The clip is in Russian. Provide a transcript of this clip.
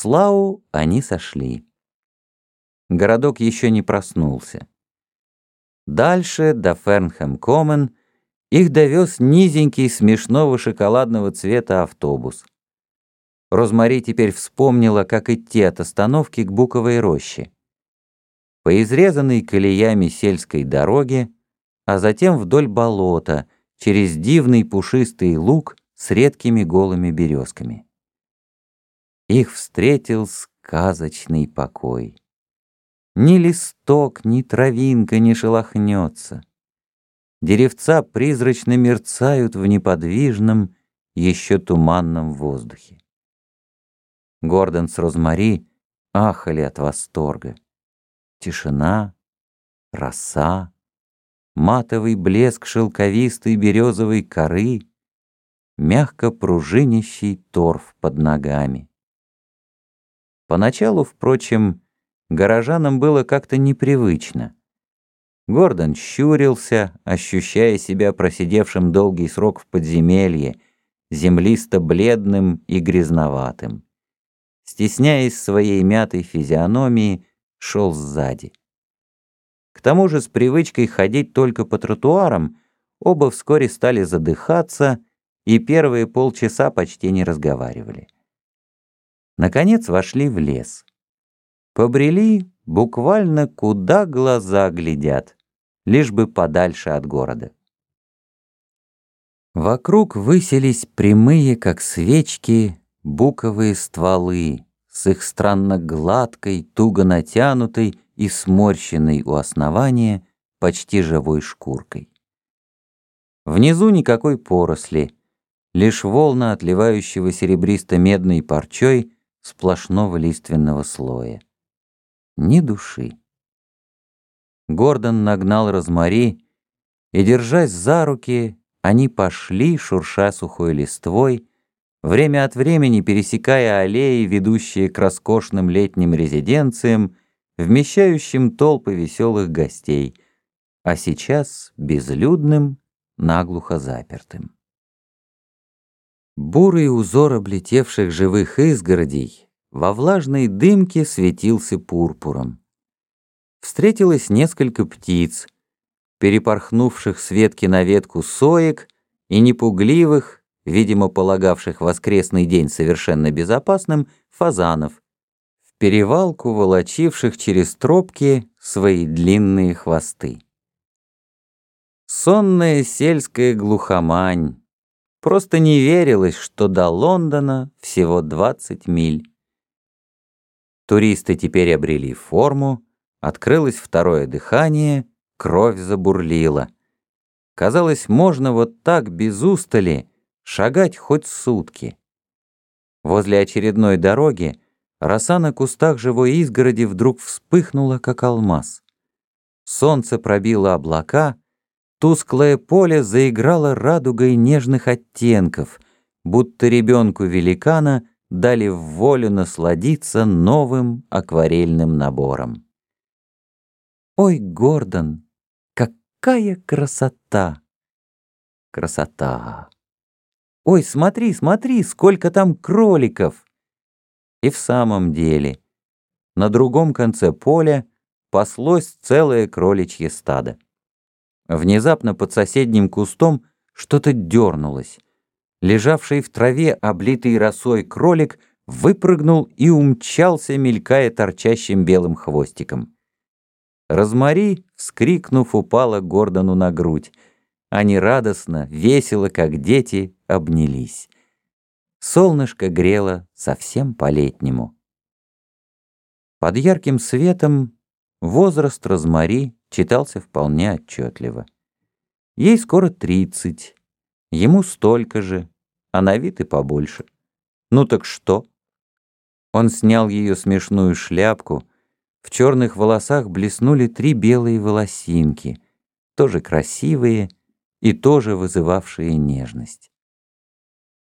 Слау они сошли. Городок еще не проснулся. Дальше, до Фернхэм-Коммен, их довез низенький смешного шоколадного цвета автобус. Розмари теперь вспомнила, как идти от остановки к Буковой роще. По изрезанной колеями сельской дороге, а затем вдоль болота, через дивный пушистый луг с редкими голыми березками. Их встретил сказочный покой. Ни листок, ни травинка не шелохнется. Деревца призрачно мерцают в неподвижном, еще туманном воздухе. Гордон с Розмари ахали от восторга. Тишина, роса, матовый блеск шелковистой березовой коры, мягко пружинящий торф под ногами. Поначалу, впрочем, горожанам было как-то непривычно. Гордон щурился, ощущая себя просидевшим долгий срок в подземелье, землисто-бледным и грязноватым стесняясь своей мятой физиономии, шел сзади. К тому же с привычкой ходить только по тротуарам, оба вскоре стали задыхаться и первые полчаса почти не разговаривали. Наконец вошли в лес. Побрели буквально куда глаза глядят, лишь бы подальше от города. Вокруг высились прямые, как свечки, буковые стволы с их странно гладкой, туго натянутой и сморщенной у основания почти живой шкуркой. Внизу никакой поросли, лишь волна отливающего серебристо-медной парчой сплошного лиственного слоя. Ни души. Гордон нагнал Розмари, и, держась за руки, они пошли, шурша сухой листвой, время от времени пересекая аллеи, ведущие к роскошным летним резиденциям, вмещающим толпы веселых гостей, а сейчас безлюдным, наглухо запертым. Бурый узор облетевших живых изгородей во влажной дымке светился пурпуром. Встретилось несколько птиц, перепорхнувших с ветки на ветку соек и непугливых, видимо, полагавших воскресный день совершенно безопасным, фазанов, в перевалку волочивших через тропки свои длинные хвосты. Сонная сельская глухомань. Просто не верилось, что до Лондона всего 20 миль. Туристы теперь обрели форму, открылось второе дыхание, кровь забурлила. Казалось, можно вот так без устали шагать хоть сутки. Возле очередной дороги роса на кустах живой изгороди вдруг вспыхнула, как алмаз. Солнце пробило облака, тусклое поле заиграло радугой нежных оттенков, будто ребенку великана дали в волю насладиться новым акварельным набором. Ой, Гордон, какая красота! Красота! Ой, смотри, смотри, сколько там кроликов!» И в самом деле, на другом конце поля паслось целое кроличье стадо. Внезапно под соседним кустом что-то дернулось. Лежавший в траве, облитый росой кролик, выпрыгнул и умчался, мелькая торчащим белым хвостиком. Розмари, вскрикнув, упала Гордону на грудь. Они радостно, весело, как дети, обнялись. Солнышко грело совсем по-летнему. Под ярким светом возраст Розмари читался вполне отчетливо. Ей скоро тридцать, ему столько же, а на вид и побольше. Ну так что? Он снял ее смешную шляпку, в черных волосах блеснули три белые волосинки, тоже красивые, и тоже вызывавшие нежность.